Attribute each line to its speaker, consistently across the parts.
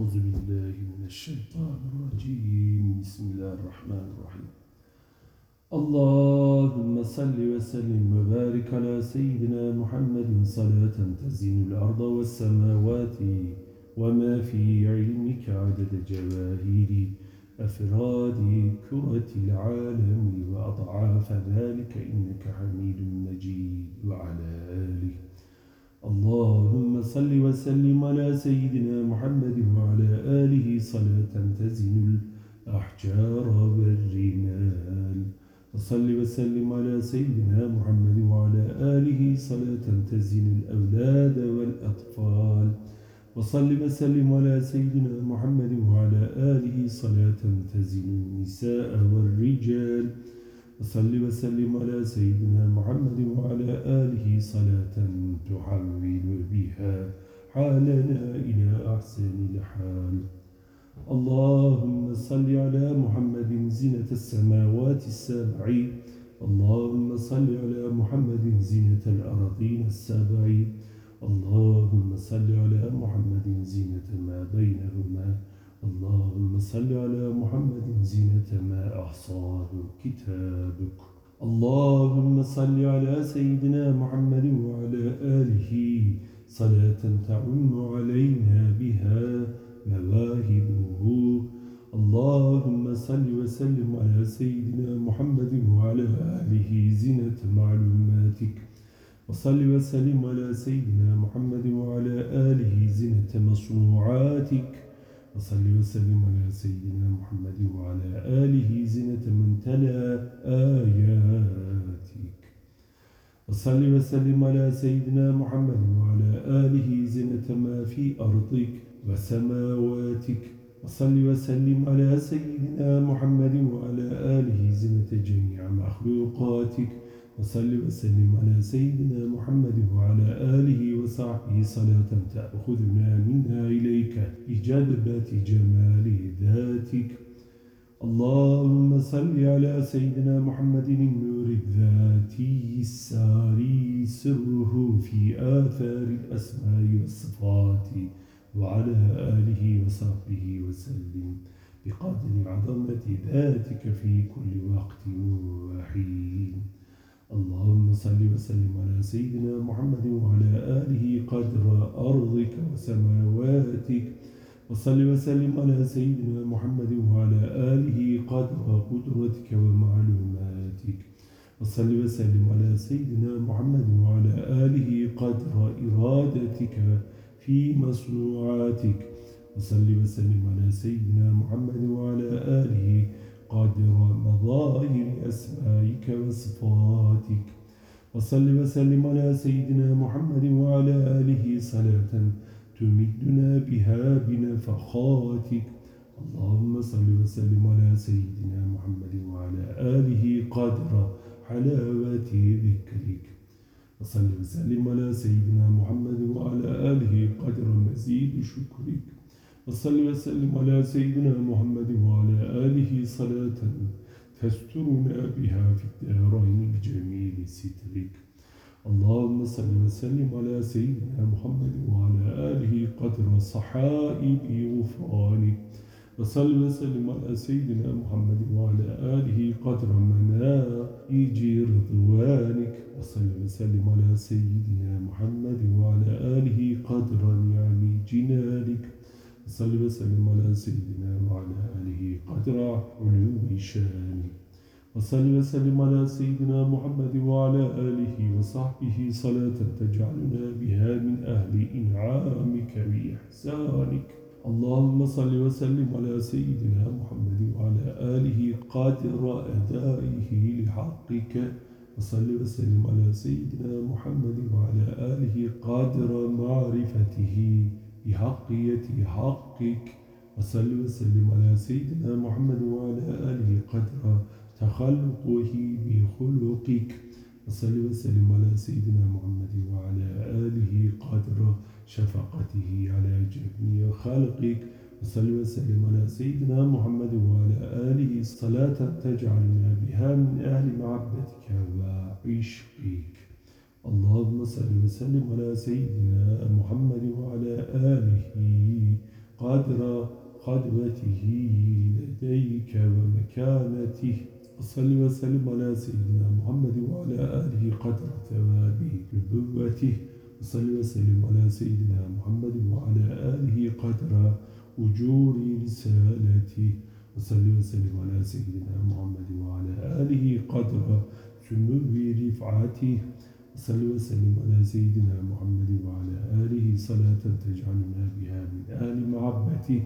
Speaker 1: أعوذ بالله من الشيطان الرجيم. بسم الله الرحمن الرحيم. اللهم صل وسلم وبارك على سيدنا محمد صلاة تزين الأرض والسماوات وما في علمك عدد جواهير أفراد كرة العالم وأضعاف ذلك إنك حميد مجيد وعلى آله. اللهم صل وسلم على سيدنا محمد وعلى آله صلاة تزن الأحجار والرمال. وصل وسلم على سيدنا محمد وعلى آله صلاة تزن الأولاد والأطفال. وصل وسلم على سيدنا محمد وعلى آله صلاة تزن النساء والرجال. وصل وسلم على سيدنا محمد وعلى آله صلاة تحول بها حالنا إلى أحسن الحال. اللهم صل على محمد زينة السماوات السبع. اللهم صل على محمد زينة الأرضين السبع. اللهم صل على محمد زينة ما بينهما. اللهم صل على محمد زينة ما أحصاه كتابك. اللهم صل على سيدنا محمد وعلى آله. صلاة تعم علينا بها مواهبه. اللهم صل وسلم على سيدنا محمد وعلى آله زينة معلوماتك. وصل وسلم على سيدنا محمد وعلى آله زينة مصنوعاتك وصل وسلم على سيدنا محمد وعلى آله زنة من تلا آياتك. وصل وسلم على سيدنا محمد وعلى آله زنة ما في أرضك وسماواتك. وصل وسلم على سيدنا محمد وعلى آله زنة جميع مخلوقاتك. وصل وسلم على سيدنا محمد وعلى آله وصحبه صلاة تأخذنا منها إليك بجذبة جمال ذاتك. اللهم صل على سيدنا محمد النور الذاتي الساري سره في آثار الأسماء والصفات وعلى آله وصحبه وسلم. بقدر عظمة ذاتك في كل وقت وحين. اللهم صل وسلم على سيدنا محمد وعلى آله قدر أرضك وسماواتك. وصل وسلم على سيدنا محمد وعلى آله قدر قدرتك ومعلوماتك. وصل وسلم على سيدنا محمد وعلى آله قدر إرادتك في مصنوعاتك. وصل وسلم على سيدنا محمد أسمائك وصفاتك وصل وسلم على سيدنا محمد وعلى آله صلاة تمدنا بها بنفخاتك. اللهم صل وسلم على سيدنا محمد وعلى آله قدر حلاوة ذكرك. وصل وسلم على سيدنا محمد وعلى آله قدر مزيد شكرك. وصل وسلم على سيدنا محمد وعلى آله صلاة تسترنا بها في الدارين بجميل سترك اللهم صل وسلم على سيدنا محمد وعلى آله قدر صحائب غفرانك وصل وسلم على سيدنا محمد وعلى آله قدر منائج رضوانك. وصل وسلم على سيدنا محمد وعلى آله قدر نعم جنانك. صل وسلم على سيدنا وعلى آله قدر علو شانه وصل وسلم على سيدنا محمد وعلى آله وصحبه صلاة تجعلنا بها من أهل إنعامك وإحسانك. اللهم صل وسلم على سيدنا محمد وعلى آله قادر أدائه لحقك. وصل وسلم على سيدنا محمد وعلى آله قادر معرفته. بحقية حقك وصل وسلم على سيدنا محمد وعلى آله قدر تخلقه بخلقك. وصل وسلم على سيدنا محمد وعلى آله قدر شفقته على جميع خلقك. وصل وسلم على سيدنا محمد وعلى آله صلاة تجعلنا بها من أهل معبدك وعشقك. اللهم صل وسلم على سيدنا محمد وعلى آله قدر خدمته لديك ومكانته. وصل وسلم على سيدنا محمد وعلى آله قدر ثوابه نبوته. وصل وسلم على سيدنا محمد وعلى آله قدر أجور رسالته. وصل وسلم على سيدنا محمد وعلى آله قدر سمو رفعته. وصل وسلم على سيدنا محمد وعلى آله صلاة تجعلنا بها من آل محبته.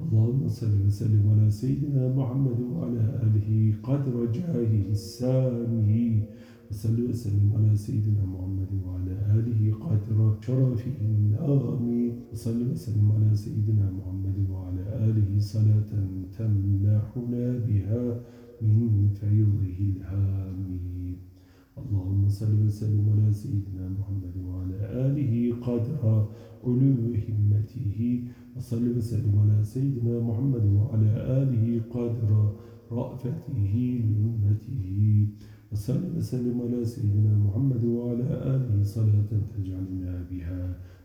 Speaker 1: اللهم صل وسلم على سيدنا محمد وعلى آله قدر جاهه السامي. وصل وسلم على سيدنا محمد وعلى آله قدر شرفه النامي وصل وسلم على سيدنا محمد وعلى آله صلاة تمنحنا بها من فيضه الهامي اللهم صل وسلم على سيدنا محمد وعلى آله قدر علو همته. وصل وسلم على سيدنا محمد وعلى آله قدر رأفته لأمته. وصل وسلم على سيدنا محمد وعلى آله صلاة تجعلنا بها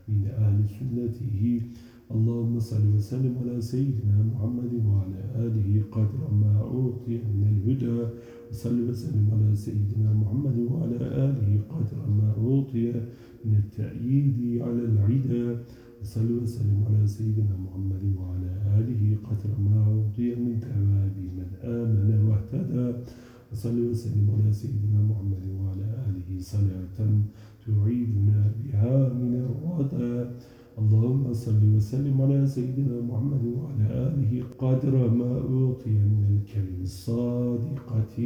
Speaker 1: من أهل سنته. اللهم صل وسلم على سيدنا محمد وعلى آله قدر ما أعطي من الهدى. وصل وسلم على سيدنا محمد وعلى آله قدر ما أعطي من التأييد على العدى وصل وسلم على سيدنا محمد وعلى آله قدر ما أعطي من ثواب من آمن واهتدى. وصل وسلم على سيدنا محمد وعلى آله صلاة تعيدنا بها من الردى اللهم صل وسلم على سيدنا محمد وعلى آله قدر ما أعطي من الكلم الصادقة.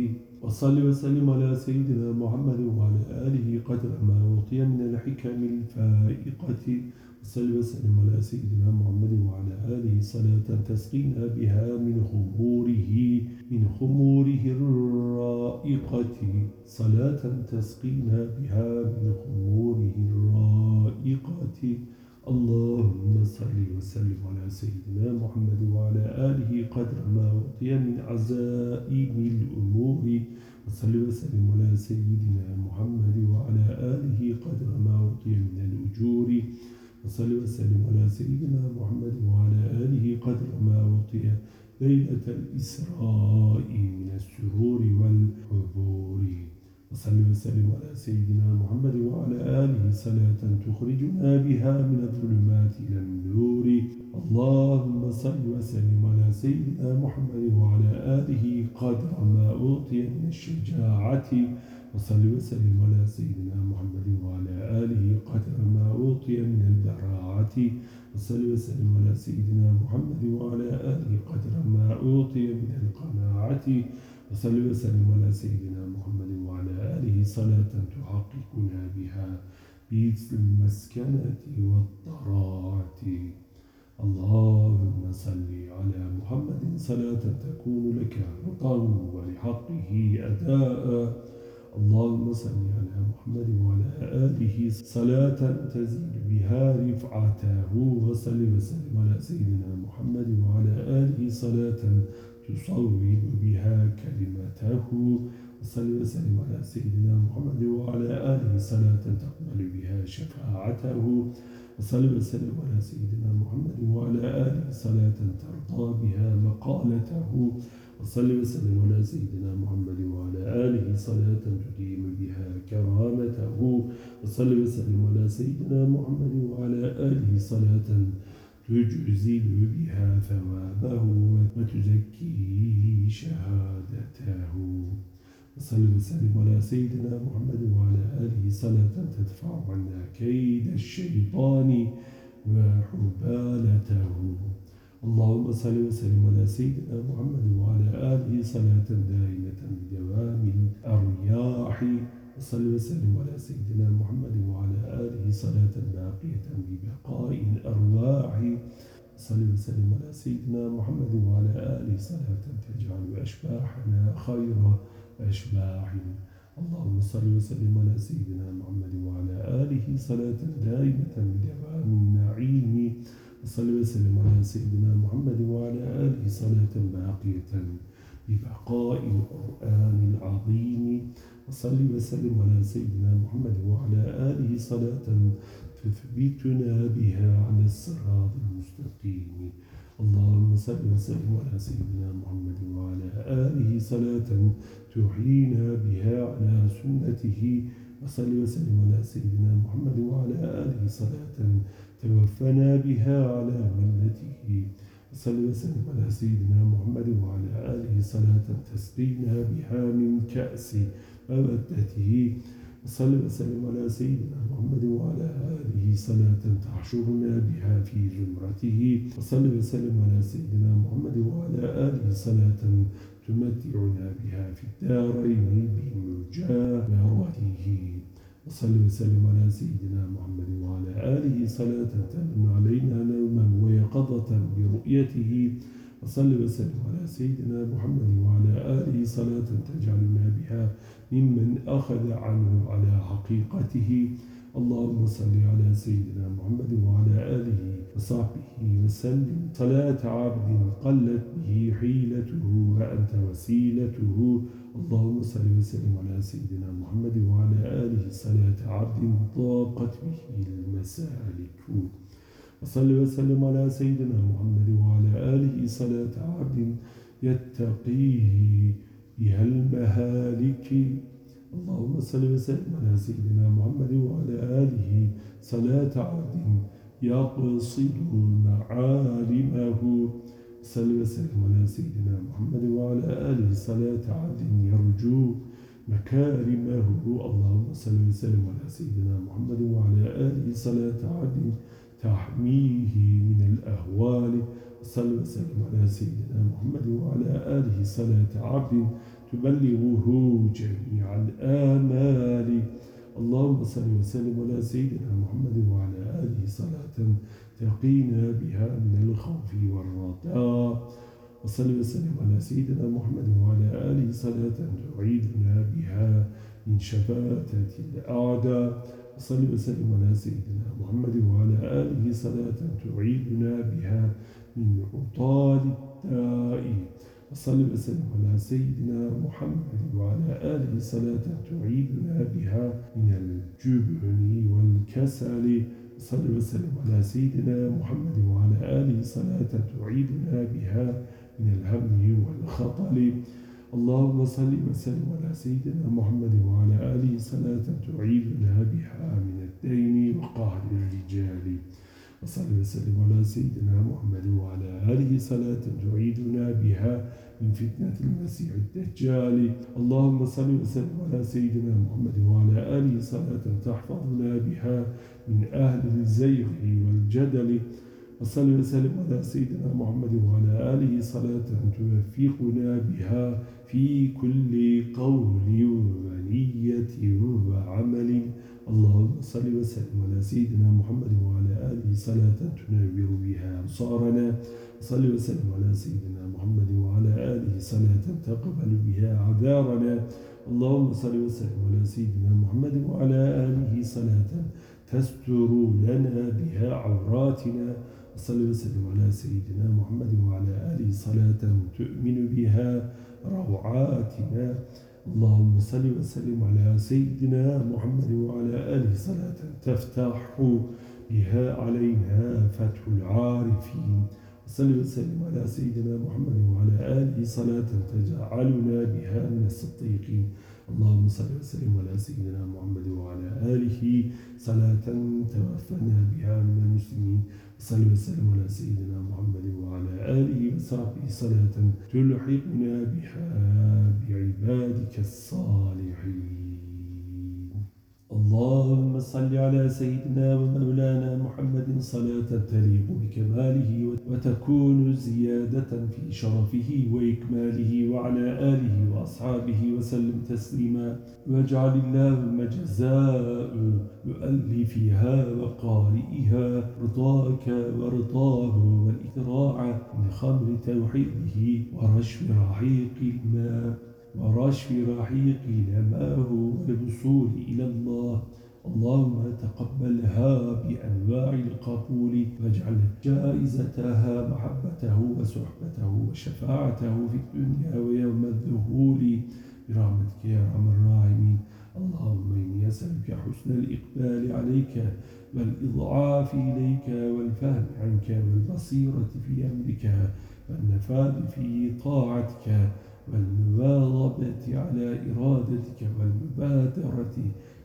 Speaker 1: وصل وسلم على سيدنا محمد وعلى آله قدر ما أعطي من الحكم الفائقة. وصل وسلم على سيدنا محمد وعلى آله صلاة تسقينا بها من خموره من خموره الرائقة. صلاة تسقينا بها من خموره الرائقة. اللهم صل وسلم على سيدنا محمد وعلى آله قدر ما أعطي من عزائم الأمور. وصل وسلم على سيدنا محمد وعلى آله قدر ما أعطي من الأجور. وصل وسلم على سيدنا محمد وعلى آله قدر ما أعطي ليلة الإسراء من السرور والحبور وصل وسلم على سيدنا محمد وعلى آله صلاة تخرجنا بها من الظلمات إلى النور. اللهم صل وسلم على سيدنا محمد وعلى آله قدر ما أعطي من الشجاعة. وصل وسلم على سيدنا محمد وعلى آله قدر ما أعطي من البراعة. وصل وسلم على سيدنا محمد وعلى آله قدر ما أعطي من القناعة. وصل وسلم على سيدنا صلاة تحققنا بها بإذن المسكنة والضراعة اللهم صل على محمد صلاة تكون لك رضا ولحقه أداء. اللهم صل على محمد وعلى آله صلاة تزيد بها رفعته وصل وسلم على سيدنا محمد وعلى آله صلاة تصوب بها كلمته. وصل وسلم على سيدنا محمد وعلى آله صلاة تقبل بها شفاعته. وصل وسلم على سيدنا محمد وعلى آله صلاة ترضى بها مقالته. وصل وسلم على سيدنا محمد وعلى آله صلاة تقيم بها كرامته. وصل وسلم على سيدنا محمد وعلى آله صلاة تجزل بها ثوابه وتزكي شهادته. وصل وسلم على سيدنا محمد وعلى آله صلاة تدفع عنا كيد الشيطان وحبالته. اللهم صل وسلم على سيدنا محمد وعلى آله صلاة دائمة بدوام الأرياح. وصل وسلم على سيدنا محمد وعلى آله صلاة باقية ببقاء الأرواح. صل وسلم على سيدنا محمد وعلى آله صلاة تجعل أشباحنا خير أشباح اللهم صل وسلم على سيدنا محمد وعلى آله صلاة دائمة بدوام النعيم. وصل وسلم على سيدنا محمد وعلى آله صلاة باقية ببقاء القرآن العظيم. وصل وسلم على سيدنا محمد وعلى آله صلاة تثبتنا بها على الصراط المستقيم. اللهم صل وسلم على سيدنا محمد وعلى آله صلاة تحيينا بها على سنته. وصل وسلم على سيدنا محمد وعلى آله صلاة توفنا بها على ملته. وصل وسلم على سيدنا محمد وعلى آله صلاة تسقينا بها من كأس مودته. وصل وسلم على سيدنا محمد وعلى آله صلاة تحشرنا بها في زمرته. وصل وسلم على سيدنا محمد وعلى آله صلاة تمتعنا بها في الدارين بمجاورته وصل وسلم على سيدنا محمد وعلى آله صلاة تمن علينا نوما ويقظة برؤيته. وصل وسلم على سيدنا محمد وعلى آله صلاة تجعلنا بها ممن أخذ عنه على حقيقته. اللهم صل على سيدنا محمد وعلى آله وصحبه وسلم. صلاة عبد قلت به حيلته وأنت وسيلته. اللهم صل وسلم على سيدنا محمد وعلى آله. صلاة عبد ضاقت به المسالك. وصل وسلم على سيدنا محمد وعلى آله. صلاة عبد يتقيه بها المهالك. اللهم صل وسلم على سيدنا محمد وعلى آله. صلاة عبد يقصد معالمه صل وسلم على سيدنا محمد وعلى آله. صلاة عبد يرجو مكارمه. اللهم صل وسلم على سيدنا محمد وعلى آله. صلاة عبد تحميه من الأهوال. صل وسلم على سيدنا محمد وعلى آله. صلاة عبد تبلغه جميع الآمال. اللهم صل وسلم على سيدنا محمد وعلى آله صلاة تقينا بها من الخوف والرجاء وصل وسلم على سيدنا محمد وعلى آله صلاة تعيدنا بها من شفاتة الأعداء. وصل وسلم على سيدنا محمد وعلى آله صلاة تعيدنا بها من عطال الداء. وصل وسلم على سيدنا محمد وعلى آله صلاة تعيدنا بها من الجبن والكسل. صل وسلم على سيدنا محمد وعلى آله صلاة تعيدنا بها من الهم والخطل. اللهم صل وسلم على سيدنا محمد وعلى آله صلاة تعيدنا بها من الدين وقهر الرجال. وصل وسلم على سيدنا محمد وعلى آله صلاة تعيدنا بها من فتنة المسيح الدجال. اللهم صل وسلم على سيدنا محمد وعلى آله صلاة تحفظنا بها من أهل الزيغ والجدل. وصل وسلم على سيدنا محمد وعلى آله صلاة توفقنا بها في كل قول ونية وعمل. اللهم صل وسلم على سيدنا محمد وعلى آله صلاة تنور بها أبصارنا. صل وسلم على سيدنا محمد وعلى آله صلاة تقبل بها عذارنا اللهم صل وسلم على سيدنا محمد وعلى آله صلاة تستر لنا بها عوراتنا. صل وسلم على سيدنا محمد وعلى آله صلاة تؤمن بها روعاتنا. اللهم صل وسلم على سيدنا محمد وعلى آله صلاة تفتح بها علينا فتح العارفين. صل وسلم على سيدنا محمد وعلى آله صلاة تجعلنا بها من الصديقين. اللهم صل وسلم على سيدنا محمد وعلى آله صلاة توفنا بها من المسلمين. صل وسلم على سيدنا محمد وعلى آله وصحبه صلاة تلحقنا بها بعبادك الصالحين. اللهم صل على سيدنا ومولانا محمد صلاة تليق بكماله وتكون زيادة في شرفه وإكماله وعلى آله وأصحابه وسلم تسليما. واجعل اللهم جزاء مؤلفها وقارئها رضاك ورضاه والإتراع من خمر توحيده ورشف رحيق الماء. ورشف رحيق لماه والوصول إلى الله. اللهم تقبلها بأنواع القبول واجعل جائزتها محبته وصحبته وشفاعته في الدنيا ويوم الظهور برحمتك يا أرحم الراحمين. اللهم إني أسألك حسن الإقبال عليك والإضعاف إليك والفهم عنك والبصيرة في أمرك والنفاذ في طاعتك. والمواظبة على إرادتك والمبادرة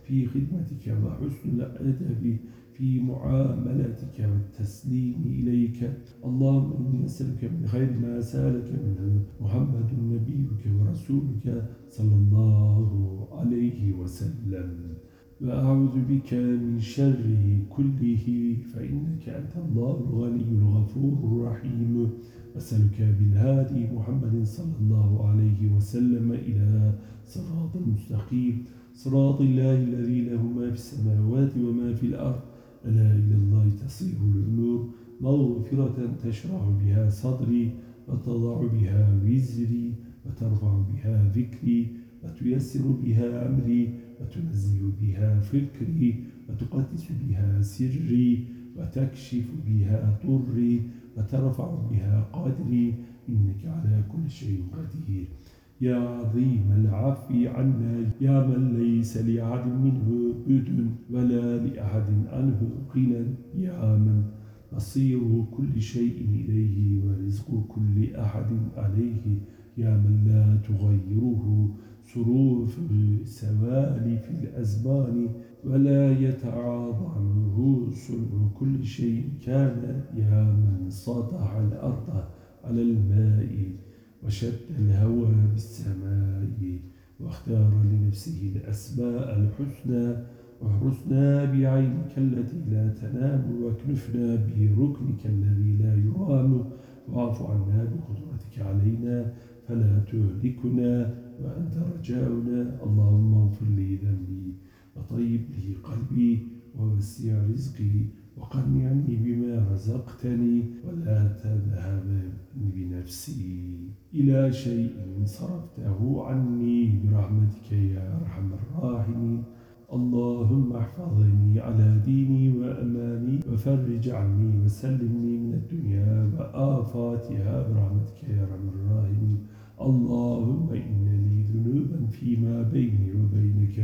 Speaker 1: في خدمتك وحسن الأدب في معاملتك والتسليم إليك. اللهم إني أسألك من خير ما سألك منه محمد نبيك ورسولك صلى الله عليه وسلم. وأعوذ بك من شره كله فإنك أنت الله الغني الغفور الرحيم. أسألك بالهادي محمد صلى الله عليه وسلم إلى صراط المستقيم. صراط الله الذي له ما في السماوات وما في الأرض. ألا إلى الله تصير الأمور. مغفرة تشرع بها صدري وتضع بها وزري وترفع بها ذكري وتيسر بها أمري وتنزل بها فكري وتقدس بها سري وتكشف بها طري وترفع بها قدري إنك على كل شيء قدير. يا عظيم العفو عنا يا من ليس لأحد منه بد ولا لأحد عنه غنى. يا من مصير كل شيء إليه ورزق كل أحد عليه. يا من لا تغيره صروف سوالف الأزمان. ولا يتعاض عنه صنع كل شيء كان يا من سطح الأرض على الماء وشد الهوى بالسماء واختار لنفسه الأسماء الحسنى واحرسنا بعينك التي لا تنام واكنفنا بركنك الذي لا يرام واعف عنا بقدرتك علينا فلا تهلكنا وأنت رجاؤنا اللهم اغفر لي ذنبي وطيب لي قلبي ووسع رزقي وقنعني بما رزقتني ولا تذهب بنفسي إلى شيء صرفته عني برحمتك يا أرحم الراحمين. اللهم احفظني على ديني وأماني وفرج عني وسلمني من الدنيا وآفاتها برحمتك يا أرحم الراحمين. اللهم إن لي ذنوبا فيما بيني وبينك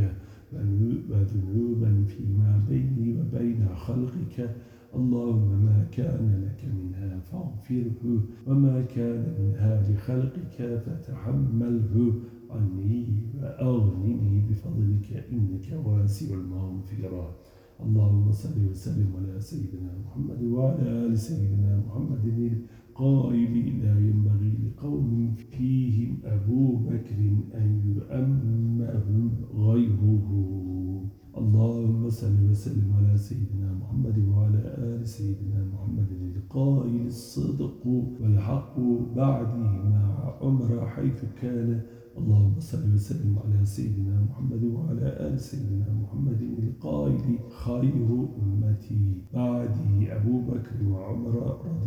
Speaker 1: وذنوبا فيما بيني وبين خلقك. اللهم ما كان لك منها فاغفره وما كان منها لخلقك فتحمله عني وأغنني بفضلك. إنك واسع المغفرة. اللهم صل وسلم على سيدنا محمد وعلى آل سيدنا محمد. القائل لا ينبغي لقوم فيهم أبو بكر أن يؤمهم غيره. اللهم صل وسلم على سيدنا محمد وعلى آل سيدنا محمد القائل الصدق والحق بعده مع عمر حيث كان. اللهم صل وسلم على سيدنا محمد وعلى آل سيدنا محمد القائل خير أمتي. بعدي أبو بكر وعمر رضي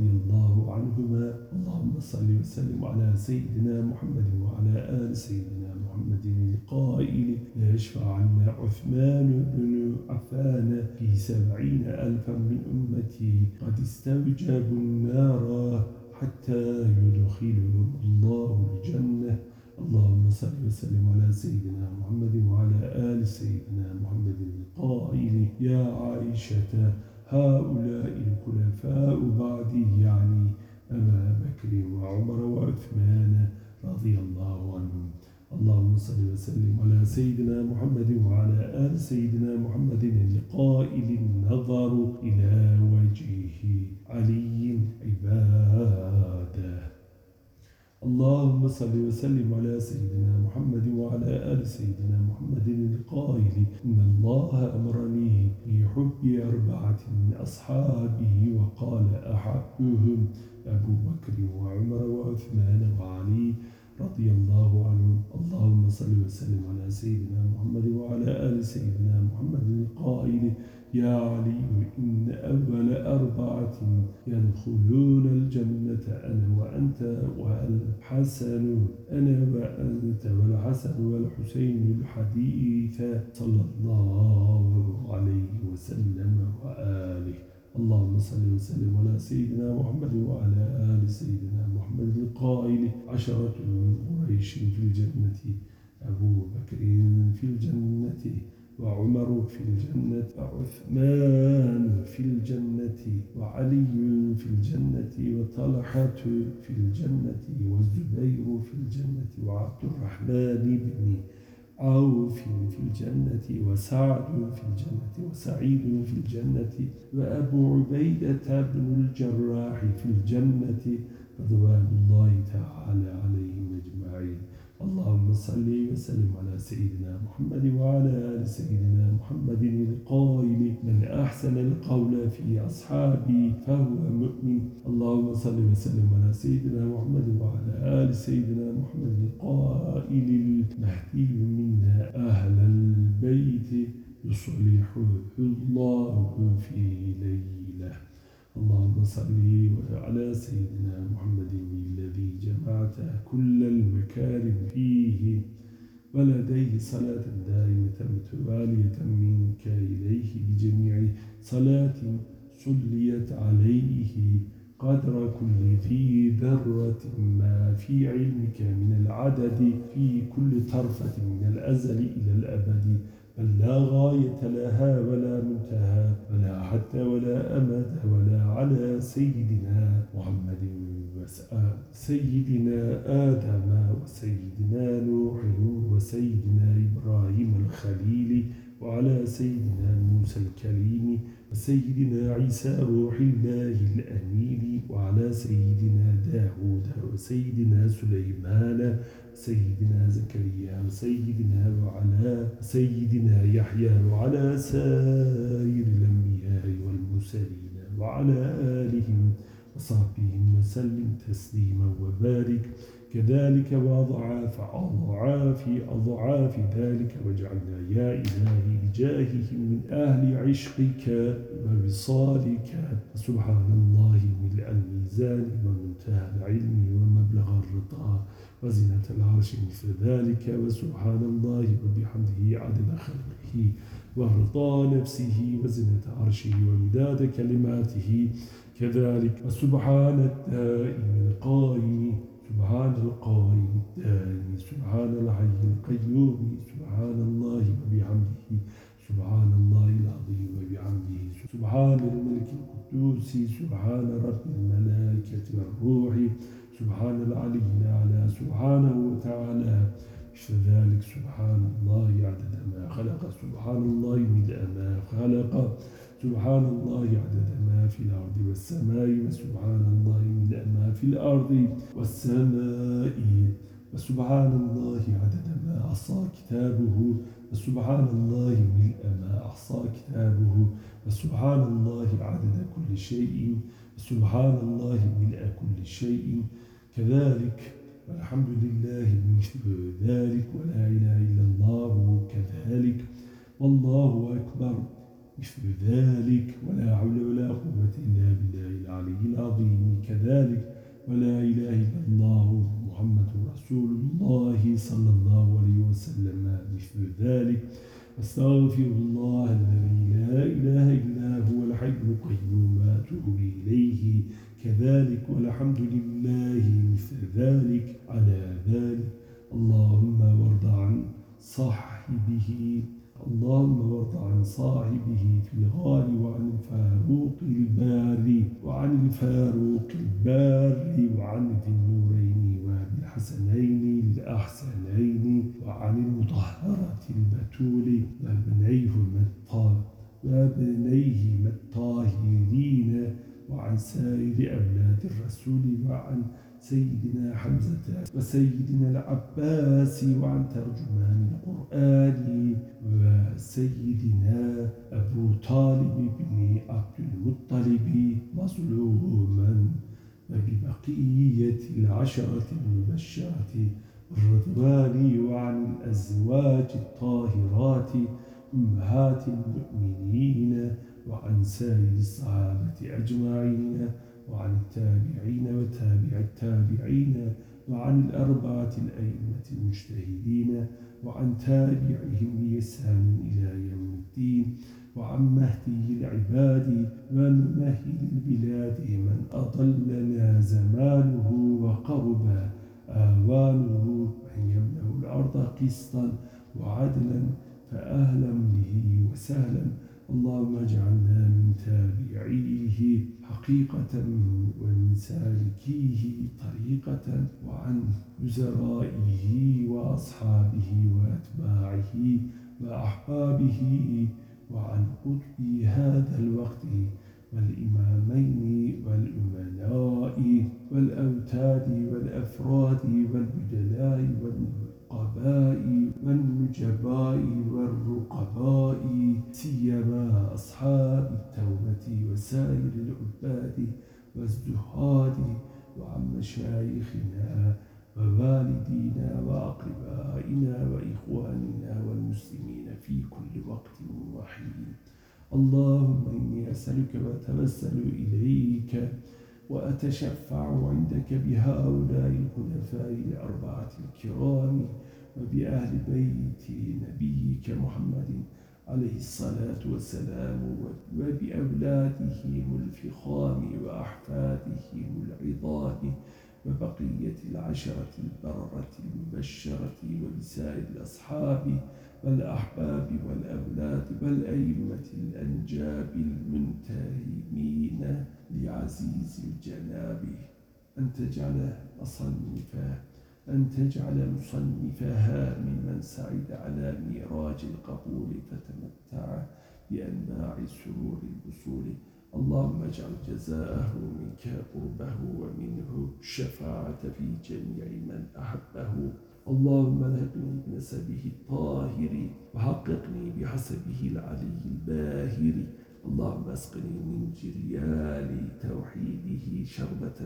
Speaker 1: عنهما اللهم صل وسلم على سيدنا محمد وعلى آل سيدنا محمد القائل لا يشفع عنا عثمان بن عفان في سبعين ألفا من أمتي. قد استوجبوا النار حتى يدخلهم الله الجنة. اللهم صل وسلم على سيدنا محمد وعلى آل سيدنا محمد القائل. يا عائشة هؤلاء الخلفاء بعدي يعني أبا بكر وعمر وعثمان رضي الله عنهم. اللهم صل وسلم على سيدنا محمد وعلى آل سيدنا محمد القائل النظر إلى وجهه علي عباده. اللهم صل وسلم على سيدنا محمد وعلى آل سيدنا محمد القائل إن الله أمرني بحب أربعة من أصحابه وقال أحبهم أبو بكر وعمر وعثمان وعلي رضي الله عنهم. اللهم صل وسلم على سيدنا محمد وعلى آل سيدنا محمد القائل يا علي إن أول أربعة يدخلون الجنة أنا وأنت والحسن أنا وأنت والحسن والحسين الحديث صلى الله عليه وسلم وآله. اللهم صل وسلم على سيدنا محمد وعلى آل سيدنا محمد القائل عشرة من قريش في الجنة أبو بكر في الجنة وعمر في الجنة وعثمان في الجنة وعلي في الجنة وطلحة في الجنة والزبير في الجنة وعبد الرحمن بن عوف في الجنة وسعد في الجنة وسعيد في الجنة وأبو عبيدة بن الجراح في الجنة رضوان الله تعالى عليهم أجمعين. اللهم صل وسلم على سيدنا محمد وعلى آل سيدنا محمد القائل من أحسن القول في أصحابي فهو مؤمن. اللهم صل وسلم على سيدنا محمد وعلى آل سيدنا محمد القائل المهدي منا أهل البيت يصلحه الله في ليلة اللهم صل على سيدنا محمد الذي جمعت كل المكارم فيه ولديه صلاة دائمة متوالية منك إليه بجميع صلاة صليت عليه قدر كل ذي ذرة ما في علمك من العدد في كل طرفة من الأزل إلى الأبد. بل لا غاية لها ولا منتهى ولا حتى ولا أمد ولا على سيدنا محمد وسأل سيدنا آدم وسيدنا نوح وسيدنا إبراهيم الخليل وعلى سيدنا موسى الكريم وسيدنا عيسى روح الله الأمين وعلى سيدنا داود وسيدنا سليمان سيدنا زكريا وسيدنا وعلى سيدنا يحيى وعلى سائر الأنبياء والمرسلين وعلى آلهم وصحبهم وسلم تسليما وبارك كذلك وأضعاف أضعاف أضعاف ذلك وجعلنا يا إلهي بجاههم من أهل عشقك ووصالك. سبحان الله ملء الميزان ومنتهى العلم ومبلغ الرضا وزنة العرش مثل ذلك. وسبحان الله وبحمده عدد خلقه ورضا نفسه وزنة عرشه ومداد كلماته. كذلك وسبحان الدائم القائم. سبحان سبحان الحي القيوم سبحان الله وبحمده سبحان الله العظيم وبحمده سبحان الملك القدوس سبحان رب الملائكة والروح سبحان العلي الأعلى سبحانه وتعالى. ذلك؟ سبحان الله عدد ما خلق سبحان الله ملء ما خلق سبحان الله عدد ما في الأرض والسماء وسبحان الله ملء ما في الأرض والسماء. وسبحان الله عدد ما أحصى كتابه وسبحان الله ملء ما أحصى كتابه وسبحان الله عدد كل شيء وسبحان الله ملء كل شيء. كذلك والحمد لله مثل ذلك ولا إله إلا الله كذلك. والله أكبر مثل ذلك ولا حول ولا قوة إلا بالله العلي العظيم. كذلك ولا إله إلا الله محمد رسول الله صلى الله عليه وسلم مثل ذلك. أستغفر الله الذي لا إله إلا هو الحي القيوم أتوب إليه. كذلك والحمد لله مثل ذلك. على ذلك اللهم وارض عن صاحبه اللهم وارض عن صاحبه في الغار وعن الفاروق الباري وعن الفاروق الباري وعن ذي النورين. وبالحسنين الأحسنين وعن المطهرة البتول وابنيهما الطاهر وابنيهما الطاهرين وعن سائر أولاد الرسول وعن سيدنا حمزة وسيدنا العباس وعن ترجمان القرآن وسيدنا أبو طالب بن عبد المطلب مظلوما وببقية العشرة المبشرة الرضوان وعن الأزواج الطاهرات أمهات المؤمنين وعن سائر الصحابة أجمعين وعن التابعين وتابع التابعين وعن الأربعة الأئمة المجتهدين وعن تابعهم بإحسان إلى يوم الدين. وعن مهدي العباد وممهد البلاد من أضلنا زمانه وقرب آوانه من يملأ الأرض قسطا وعدلا فأهلا به وسهلا. اللهم اجعلنا من تابعيه حقيقة ومن سالكيه طريقة وعن وزرائه وأصحابه وأتباعه وأحبابه وعن قطب هذا الوقت والإمامين والأمناء والأوتاد والأفراد والبدلاء والنقباء والنجباء والرقباء سيما أصحاب التوبة وسائر العباد والزهاد وعن مشايخنا ووالدينا وأقربائنا وإخواننا والمسلمين في كل وقت وحين. اللهم إني أسألك وأتوسل إليك وأتشفع عندك بهؤلاء الخلفاء الأربعة الكرام وبأهل بيت نبيك محمد عليه الصلاة والسلام وبأولادهم الفخام وأحفادهم العظام وبقية العشرة البررة المبشرة وبسائر الأصحاب والأحباب والأولاد والأئمة الأنجاب المنتهمين لعزيز الجناب. أن تجعل مصنفا أن تجعل مصنفها ممن سعد على ميراج القبول فتمتع بأنواع سرور الوصول. اللهم اجعل جزاءه منك قربه ومنه الشفاعة في جميع من أحبه. اللهم الهقني بنسبه الطاهر وحققني بحسبه العلي الباهر. اللهم اسقني من جريال توحيده شربة.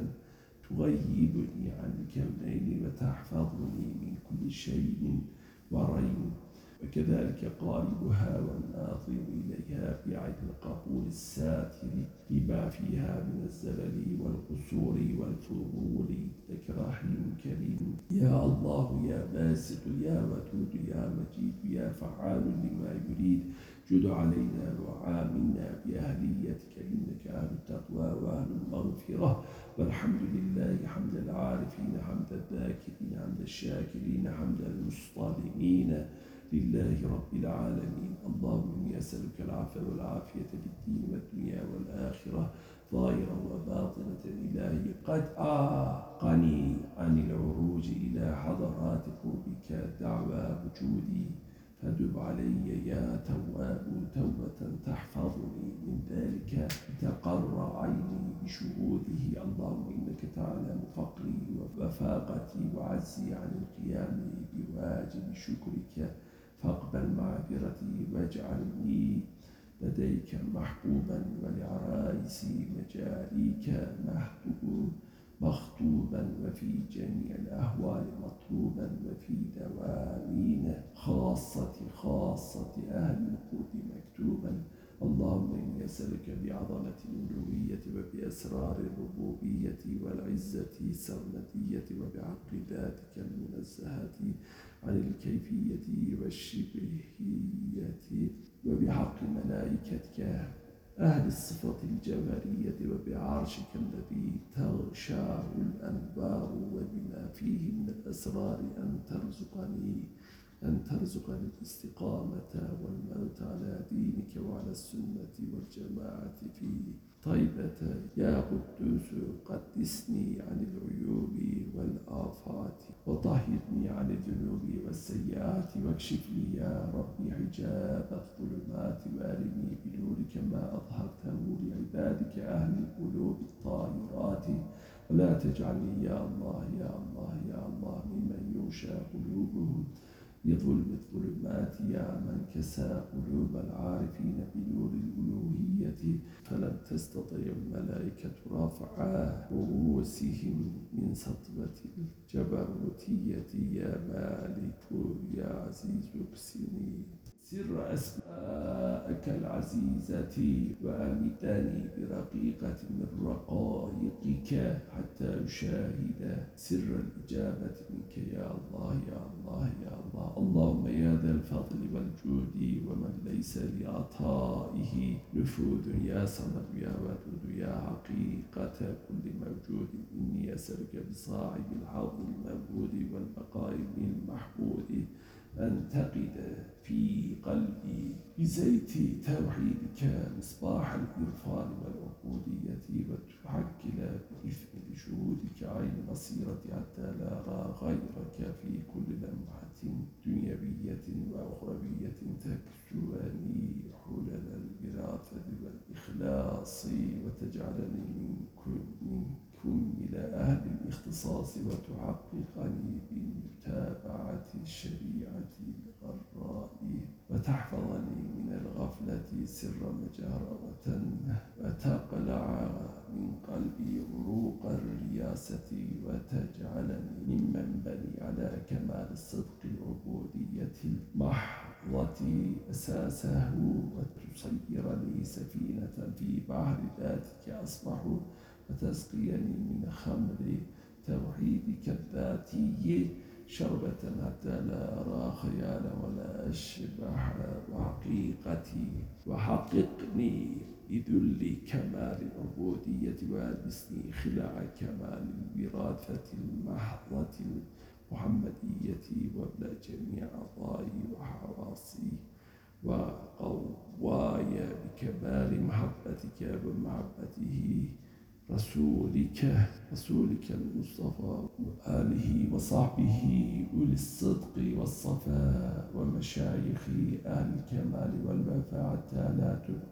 Speaker 1: تغيبني عن الكونين وتحفظني من كل شيء. ورين وكذلك قاربها والناظر إليها بعين القبول الساتر لما فيها من الزلل والقصور والفضول رحيم كريم يا الله يا باسط يا ودود يا مجيد يا فعال لما يريد. جد علينا وعاملنا بأهليتك إنك أهل التقوى وأهل المغفرة. والحمد لله حمد العارفين حمد الذاكرين حمد الشاكرين حمد المصطلمين. لله رب العالمين. اللهم إني أسألك العفو والعافية في الدين والدنيا والآخرة ظاهرا وباطنة إلهي. قد أعقني عن العروج إلى حضرات قربك دعوى وجودي فدب علي يا تواب. توبة تحفظني. من ذلك تقر عيني بشهوده. اللهم إنك تعلم فقري وفاقتي وعزي عن القيام بواجب شكرك. فاقبل معذرتي واجعلني لديك محبوبا ولعرائس مجاريك محبوب مخطوبا وفي جميع الأهوال مطلوبا وفي دوامين خاصة خاصة أهل القرب مكتوبا. اللهم إني أسألك بعظمة الألوهية وبأسرار الربوبية والعزة السرمدية ذاتك المنزهة عن الكيفية والشبهية وبحق ملائكتك أهل الصفة الجوهرية وبعرشك الذي تغشاه الأنبار وبما فيه من الأسرار أن ترزقني أن ترزقني الاستقامة والموت على دينك وعلى السنة والجماعة في طيبة يا قدوس قدسني عن العيوب والآفات وطهرني عن الذنوب والسيئات واكشف لي يا ربي حجاب الظلمات وأرني بنورك ما أظهرته لعبادك أهل القلوب الطاهرات. ولا تجعلني يا الله يا الله يا الله ممن يوشى قلوبهم. بظلم الظلمات يا من كسى قلوب العارفين بنور الألوهية فلم تستطع الملائكة رفع رؤوسهم من سطوة الجبروتية. يا مالك يا عزيز اكسني سر أسماءك العزيزة وأمدني برقيقة من رقائقك حتى أشاهد سر الإجابة منك. يا الله يا الله يا الله. اللهم يا ذا الفضل والجود ومن ليس لعطائه نفوذ. يا صمد يا ودود يا حقيقة كل موجود. إني أسألك بصاحب الحظ الموجود والبقاء المحبود أنتقد في قلبي بزيت توحيدك مصباح الإرفان والعبودية وتحكل بإثم لشهودك عين بصيرة حتى لا غيرك في كل لمحة دنيوية وأخروية تكسوني حلل الوراثة والإخلاص وتجعلني من كل إلى أهل الاختصاص وتحققني بمتابعة الشريعة الغراء وتحفظني من الغفلة سر مجارة وتقلع من قلبي عروق الرياسة وتجعلني ممن بني على كمال الصدق العبودية المحضة أساسه. وتسيرني سفينة في بحر ذاتك أصبح وتسقيني من خمر توحيدك الذاتي شربة حتى لا أرى خيالا ولا أشبح وحقيقتي. وحققني بذل كمال العبودية وألبسني خلع كمال الوراثة المحضة المحمدية وابلى جميع أعضائي وحواسي. وقواي بكمال محبتك ومحبته. رسولك رسولك المصطفى وآله وصحبه أولي الصدق والصفاء ومشايخ أهل الكمال والوفاء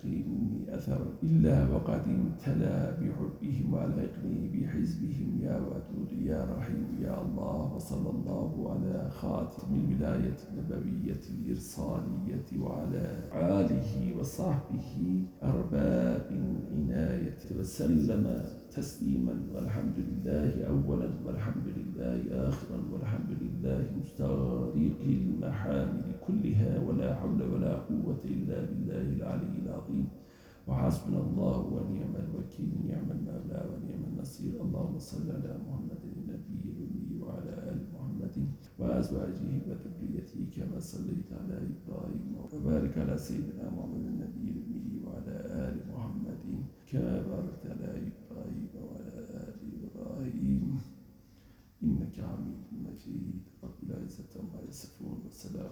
Speaker 1: مني أثرا إلا وقد امتلأ بحبهم وألحقني بحزبهم. يا ودود يا رحيم يا الله وصلى الله على خاتم الولاية النبوية الإرسالية وعلى آله وصحبه أرباب العناية. وسلم تسليما والحمد لله أولا والحمد لله آخرا والحمد لله مستغرق المحامد كلها ولا حول ولا قوة إلا بالله العلي العظيم. وحسبنا الله ونعم الوكيل نعم المولى ونعم النصير. اللهم صل على محمد النبي الأمي وعلى آل محمد وأزواجه وذريته كما صليت على إبراهيم وبارك على سيدنا محمد النبي الأمي وعلى آل محمد كما باركت ça doit,